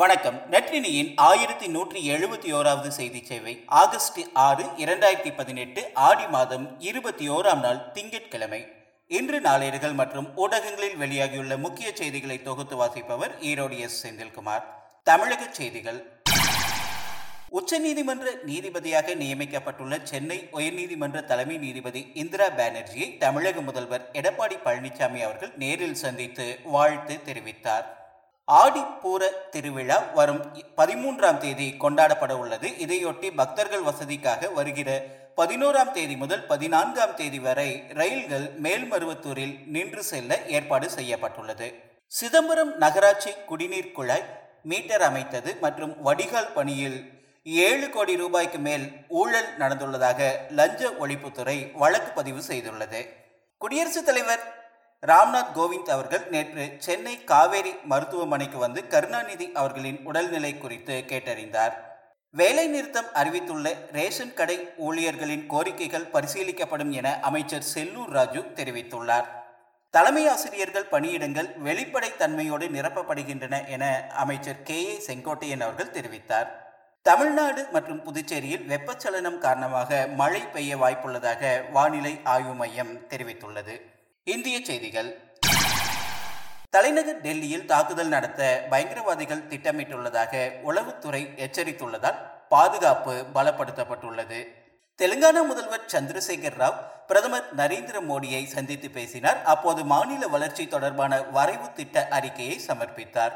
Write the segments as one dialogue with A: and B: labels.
A: வணக்கம். நற்றினியின் ஆயிரத்தி நூற்றி எழுபத்தி ஓராவது செய்தி சேவை ஆகஸ்ட் ஆறு இரண்டாயிரத்தி பதினெட்டு ஆடி மாதம் இருபத்தி ஓராம் நாள் திங்கட்கிழமை. இன்று நாளேடுகள் மற்றும் ஊடகங்களில் வெளியாகியுள்ள முக்கிய செய்திகளை தொகுத்து வாசிப்பவர் ஈரோடு எஸ். செந்தில்குமார். தமிழக செய்திகள். உச்சநீதிமன்ற நீதிபதியாக நியமிக்கப்பட்டுள்ள சென்னை உயர்நீதிமன்ற தலைமை நீதிபதி இந்திரா பானர்ஜியை தமிழக முதல்வர் எடப்பாடி பழனிசாமி அவர்கள் நேரில் சந்தித்து வாழ்த்து தெரிவித்தார். ஆடிப்பூர திருவிழா வரும் பதிமூன்றாம் தேதி கொண்டாடப்பட உள்ளது. இதையொட்டி பக்தர்கள் வசதிக்காக வருகிற பதினோராம் தேதி முதல் பதினான்காம் தேதி வரை ரயில்கள் மேல்மருவத்தூரில் நின்று செல்ல ஏற்பாடு செய்யப்பட்டுள்ளது. சிதம்பரம் நகராட்சி குடிநீர் குழாய் மீட்டர் அமைத்தது மற்றும் வடிகால் பணியில் ஏழு கோடி ரூபாய்க்கு மேல் ஊழல் நடந்துள்ளதாக லஞ்ச ஒழிப்புத்துறை வழக்கு பதிவு செய்துள்ளது. குடியரசுத் தலைவர் ராம்நாத் கோவிந்த் அவர்கள் நேற்று சென்னை காவேரி மருத்துவமனைக்கு வந்து கருணாநிதி அவர்களின் உடல்நிலை குறித்து கேட்டறிந்தார். வேலை நிறுத்தம் அறிவித்துள்ள ரேஷன் கடை ஊழியர்களின் கோரிக்கைகள் பரிசீலிக்கப்படும் என அமைச்சர் செல்லூர் ராஜு தெரிவித்துள்ளார். தலைமை ஆசிரியர்கள் பணியிடங்கள் வெளிப்படை தன்மையோடு நிரப்பப்படுகின்றன என அமைச்சர் கே. ஏ. செங்கோட்டையன் அவர்கள் தெரிவித்தார். தமிழ்நாடு மற்றும் புதுச்சேரியில் வெப்பச்சலனம் காரணமாக மழை பெய்ய வாய்ப்புள்ளதாக வானிலை ஆய்வு மையம் தெரிவித்துள்ளது. இந்திய செய்திகள். தலைநகர் டெல்லியில் தாக்குதல் நடத்த பயங்கரவாதிகள் திட்டமிட்டுள்ளதாக உளவுத்துறை எச்சரித்துள்ளதால் பாதுகாப்பு பலப்படுத்தப்பட்டுள்ளது. தெலுங்கானா முதல்வர் சந்திரசேகர் ராவ் பிரதமர் நரேந்திர மோடியை சந்தித்து பேசினார். அப்போது மாநில வளர்ச்சி தொடர்பான வரைவு திட்ட அறிக்கையை சமர்ப்பித்தார்.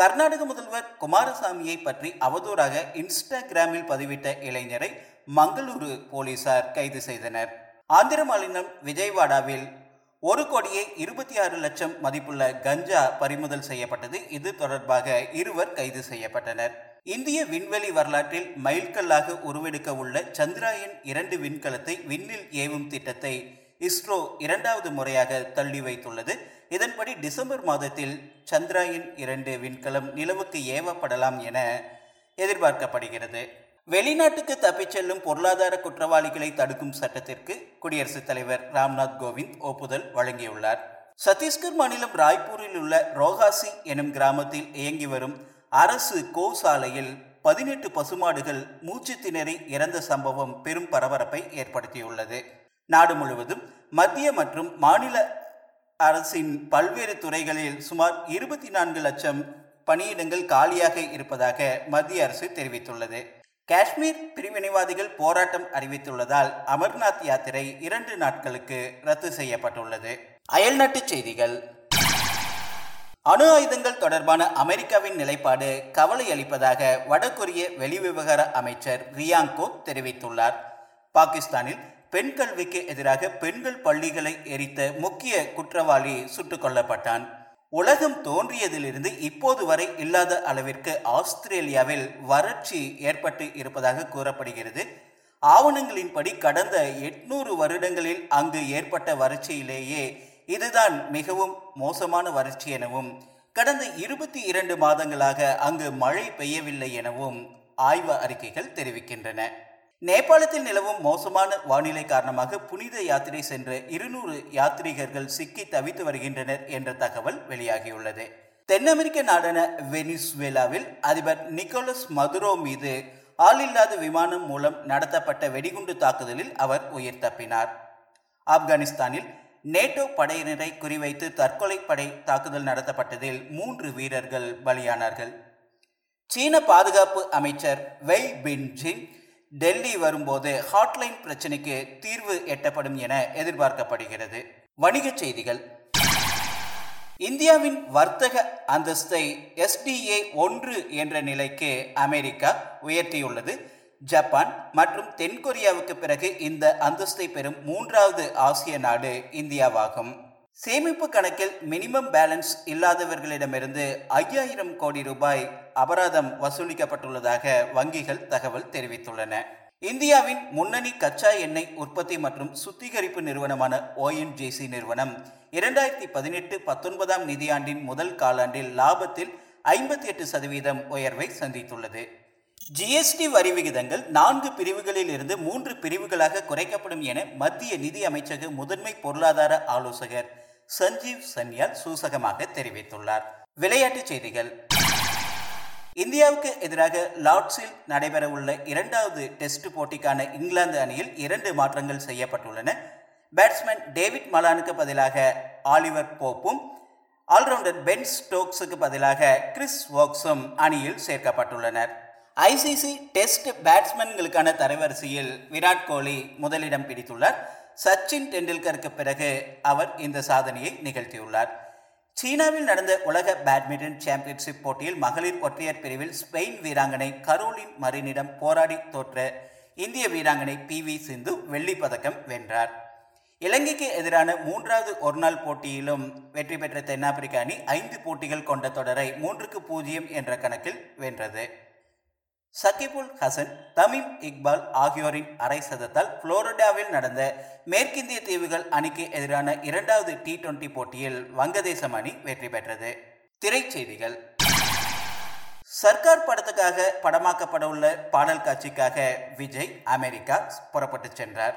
A: கர்நாடக முதல்வர் குமாரசாமியை பற்றி அவதூறாக இன்ஸ்டாகிராமில் பதிவிட்ட இளைஞரை மங்களூரு போலீசார் கைது செய்தனர். ஆந்திர மாநிலம் விஜயவாடாவில் ஒரு கோடியே இருபத்தி ஆறு லட்சம் மதிப்புள்ள கஞ்சா பறிமுதல் செய்யப்பட்டது. இது தொடர்பாக இருவர் கைது செய்யப்பட்டனர். இந்திய விண்வெளி வரலாற்றில் மைல்கல்லாக உருவெடுக்க உள்ள சந்திராயன் இரண்டு விண்கலத்தை விண்ணில் ஏவும் திட்டத்தை இஸ்ரோ இரண்டாவது முறையாக தள்ளி வைத்துள்ளது. இதன்படி டிசம்பர் மாதத்தில் சந்திராயன் இரண்டு விண்கலம் நிலவுக்கு ஏவப்படலாம் என எதிர்பார்க்கப்படுகிறது. வெளிநாட்டுக்கு தப்பிச் செல்லும் பொருளாதார குற்றவாளிகளை தடுக்கும் சட்டத்திற்கு குடியரசுத் தலைவர் ராம்நாத் கோவிந்த் ஒப்புதல் வழங்கியுள்ளார். சத்தீஸ்கர் மாநிலம் ராய்ப்பூரில் உள்ள ரோஹாசி எனும் கிராமத்தில் இயங்கி வரும் அரசு கோசாலையில் பதினெட்டு பசுமாடுகள் மூச்சு திணறி இறந்த சம்பவம் பெரும் பரபரப்பை ஏற்படுத்தியுள்ளது. நாடு முழுவதும் மத்திய மற்றும் மாநில அரசின் பல்வேறு துறைகளில் சுமார் இருபத்தி நான்கு லட்சம் பணியிடங்கள் காலியாக இருப்பதாக மத்திய அரசு தெரிவித்துள்ளது. காஷ்மீர் பிரிவினைவாதிகள் போராட்டம் அறிவித்துள்ளதால் அமர்நாத் யாத்திரை இரண்டு நாட்களுக்கு ரத்து செய்யப்பட்டுள்ளது. அயல்நாட்டு செய்திகள். அணு ஆயுதங்கள் தொடர்பான அமெரிக்காவின் நிலைப்பாடு கவலை அளிப்பதாக வடகொரிய வெளிவிவகார அமைச்சர் ரியாங்கோ தெரிவித்துள்ளார். பாகிஸ்தானில் பெண் கல்விக்கு எதிராக பெண்கள் பள்ளிகளை எரித்த முக்கிய குற்றவாளி சுட்டுக் கொல்லப்பட்டான் உலகம் தோன்றியதிலிருந்து இப்போது வரை இல்லாத அளவிற்கு ஆஸ்திரேலியாவில் வறட்சி ஏற்பட்டு இருப்பதாக கூறப்படுகிறது. ஆவணங்களின்படி கடந்த எட்நூறு வருடங்களில் அங்கு ஏற்பட்ட வறட்சியிலேயே இதுதான் மிகவும் மோசமான வறட்சி எனவும் கடந்த இருபத்தி இரண்டு மாதங்களாக அங்கு மழை பெய்யவில்லை எனவும் ஆய்வு அறிக்கைகள் தெரிவிக்கின்றன. நேபாளத்தில் நிலவும் மோசமான வானிலை காரணமாக புனித யாத்திரை சென்ற இருநூறு யாத்ரீகர்கள் சிக்கி தவித்து வருகின்றனர் என்ற தகவல் வெளியாகியுள்ளது. தென் அமெரிக்க நாடான வெனிசுவேலாவில் அதிபர் நிக்கோலஸ் மதுரோ மீது ஆளில்லாத விமானம் மூலம் நடத்தப்பட்ட வெடிகுண்டு தாக்குதலில் அவர் உயிர் தப்பினார். ஆப்கானிஸ்தானில் நேட்டோ படையினரை குறிவைத்து தற்கொலை படை தாக்குதல் நடத்தப்பட்டதில் மூன்று வீரர்கள் பலியானார்கள். சீன பாதுகாப்பு அமைச்சர் வெய் பின்ஜின் டெல்லி வரும்போது ஹாட்லைன் பிரச்சினைக்கு தீர்வு எட்டப்படும் என எதிர்பார்க்கப்படுகிறது. வணிகச் செய்திகள். இந்தியாவின் வர்த்தக அந்தஸ்தை எஸ்டிஏ ஒன்று என்ற நிலைக்கு அமெரிக்கா உயர்த்தியுள்ளது. ஜப்பான் மற்றும் தென்கொரியாவுக்கு பிறகு இந்த அந்தஸ்தை பெறும் மூன்றாவது ஆசிய நாடு இந்தியாவாகும். சேமிப்பு கணக்கில் மினிமம் பேலன்ஸ் இல்லாதவர்களிடமிருந்து ஐயாயிரம் கோடி ரூபாய் அபராதம் வசூலிக்கப்பட்டுள்ளதாக வங்கிகள் தகவல் தெரிவித்துள்ளன. இந்தியாவின் முன்னணி கச்சா எண்ணெய் உற்பத்தி மற்றும் சுத்திகரிப்பு நிறுவனமான ஓஎன்ஜிசி நிறுவனம் இரண்டாயிரத்தி பதினெட்டு பத்தொன்பதாம் நிதியாண்டின் முதல் காலாண்டில் லாபத்தில் ஐம்பத்தி எட்டு சதவீதம் உயர்வை சந்தித்துள்ளது. ஜிஎஸ்டி வரி விகிதங்கள் நான்கு பிரிவுகளில் இருந்து மூன்று பிரிவுகளாக குறைக்கப்படும் என மத்திய நிதி அமைச்சக முதன்மை பொருளாதார ஆலோசகர் சஞ்சீவ் சன்யால் சூசகமாக தெரிவித்துள்ளார். விளையாட்டுச் செய்திகள். இந்தியாவுக்கு எதிராக லார்ட்ஸில் நடைபெறவுள்ள இரண்டாவது டெஸ்ட் போட்டிக்கான இங்கிலாந்து அணியில் இரண்டு மாற்றங்கள் செய்யப்பட்டுள்ளன. பேட்ஸ்மேன் டேவிட் மலானுக்கு பதிலாக ஆலிவர் போப்பும் ஆல்ரவுண்டர் பென் ஸ்டோக்ஸுக்கு பதிலாக கிறிஸ் வோக்ஸும் அணியில் சேர்க்கப்பட்டுள்ளனர். ஐசிசி டெஸ்ட் பேட்ஸ்மேன்களுக்கான தரவரிசையில் விராட் கோலி முதலிடம் பிடித்துள்ளார். சச்சின் டெண்டுல்கருக்கு பிறகு அவர் இந்த சாதனையை நிகழ்த்தியுள்ளார். சீனாவில் நடந்த உலக பேட்மிண்டன் சாம்பியன்ஷிப் போட்டியில் மகளிர் ஒற்றையர் பிரிவில் ஸ்பெயின் வீராங்கனை கரோலின் மரினிடம் போராடி தோற்ற இந்திய வீராங்கனை பி வி சிந்து வெள்ளிப் பதக்கம் வென்றார். இலங்கைக்கு எதிரான மூன்றாவது ஒருநாள் போட்டியிலும் வெற்றி பெற்ற தென்னாப்பிரிக்க அணி ஐந்து போட்டிகள் கொண்ட தொடரை மூன்றுக்கு பூஜ்ஜியம் என்ற கணக்கில் வென்றது. சகிபுல் ஹசன் தமீம் இக்பால் ஆகியோரின் அரை சதத்தால் புளோரிடாவில் நடந்த மேற்கிந்திய தீவுகள் அணிக்கு எதிரான இரண்டாவது டி டுவெண்டி போட்டியில் வங்கதேசம் அணி வெற்றி பெற்றது. திரைச்செய்திகள். சர்க்கார் படத்துக்காக படமாக்கப்பட உள்ள பாடல் காட்சிக்காக விஜய் அமெரிக்கா புறப்பட்டு சென்றார்.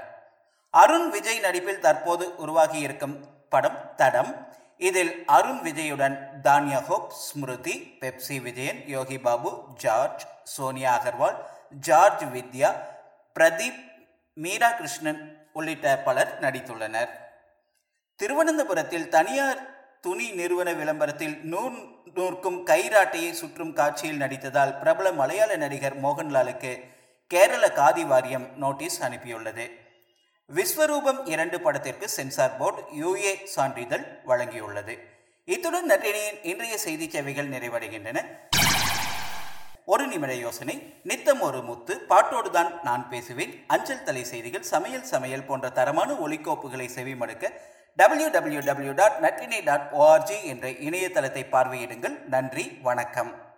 A: அருண் விஜய் நடிப்பில் தற்போது உருவாகி இருக்கும் படம் தடம். இதில் Arun விஜயுடன் Tanya Hope Smriti Pepsi Vijayan Yogi Babu George Sonia Agarwal George Vidya Pradeep Meera Krishnan உள்ளிட்ட பலர் நடித்துள்ளனர். திருவனந்தபுரத்தில் தனியார் துணி நிறுவன விளம்பரத்தில் நூறு நூறுக்கும் கைராட்டையை சுற்றும் காட்சியில் நடித்ததால் பிரபல மலையாள நடிகர் மோகன்லாலுக்கு கேரள காதி வாரியம் நோட்டீஸ் அனுப்பியுள்ளது. விஸ்வரூபம் இரண்டு படத்திற்கு சென்சார் போர்டு யுஏ சான்றிதழ் வழங்கியுள்ளது. இத்துடன் நற்றினியின் இன்றைய செய்தி சேவைகள் நிறைவடைகின்றன. ஒரு நிமிட யோசனை. நித்தம் ஒரு முத்து. பாட்டோடு தான் நான் பேசுவேன். அஞ்சல் தலை செய்திகள் சமையல் சமையல் போன்ற தரமான ஒலிக்கோப்புகளை செவிமடுக்க W W W dot Natrinai dot O R G என்ற இணையதளத்தை பார்வையிடுங்கள். நன்றி வணக்கம்.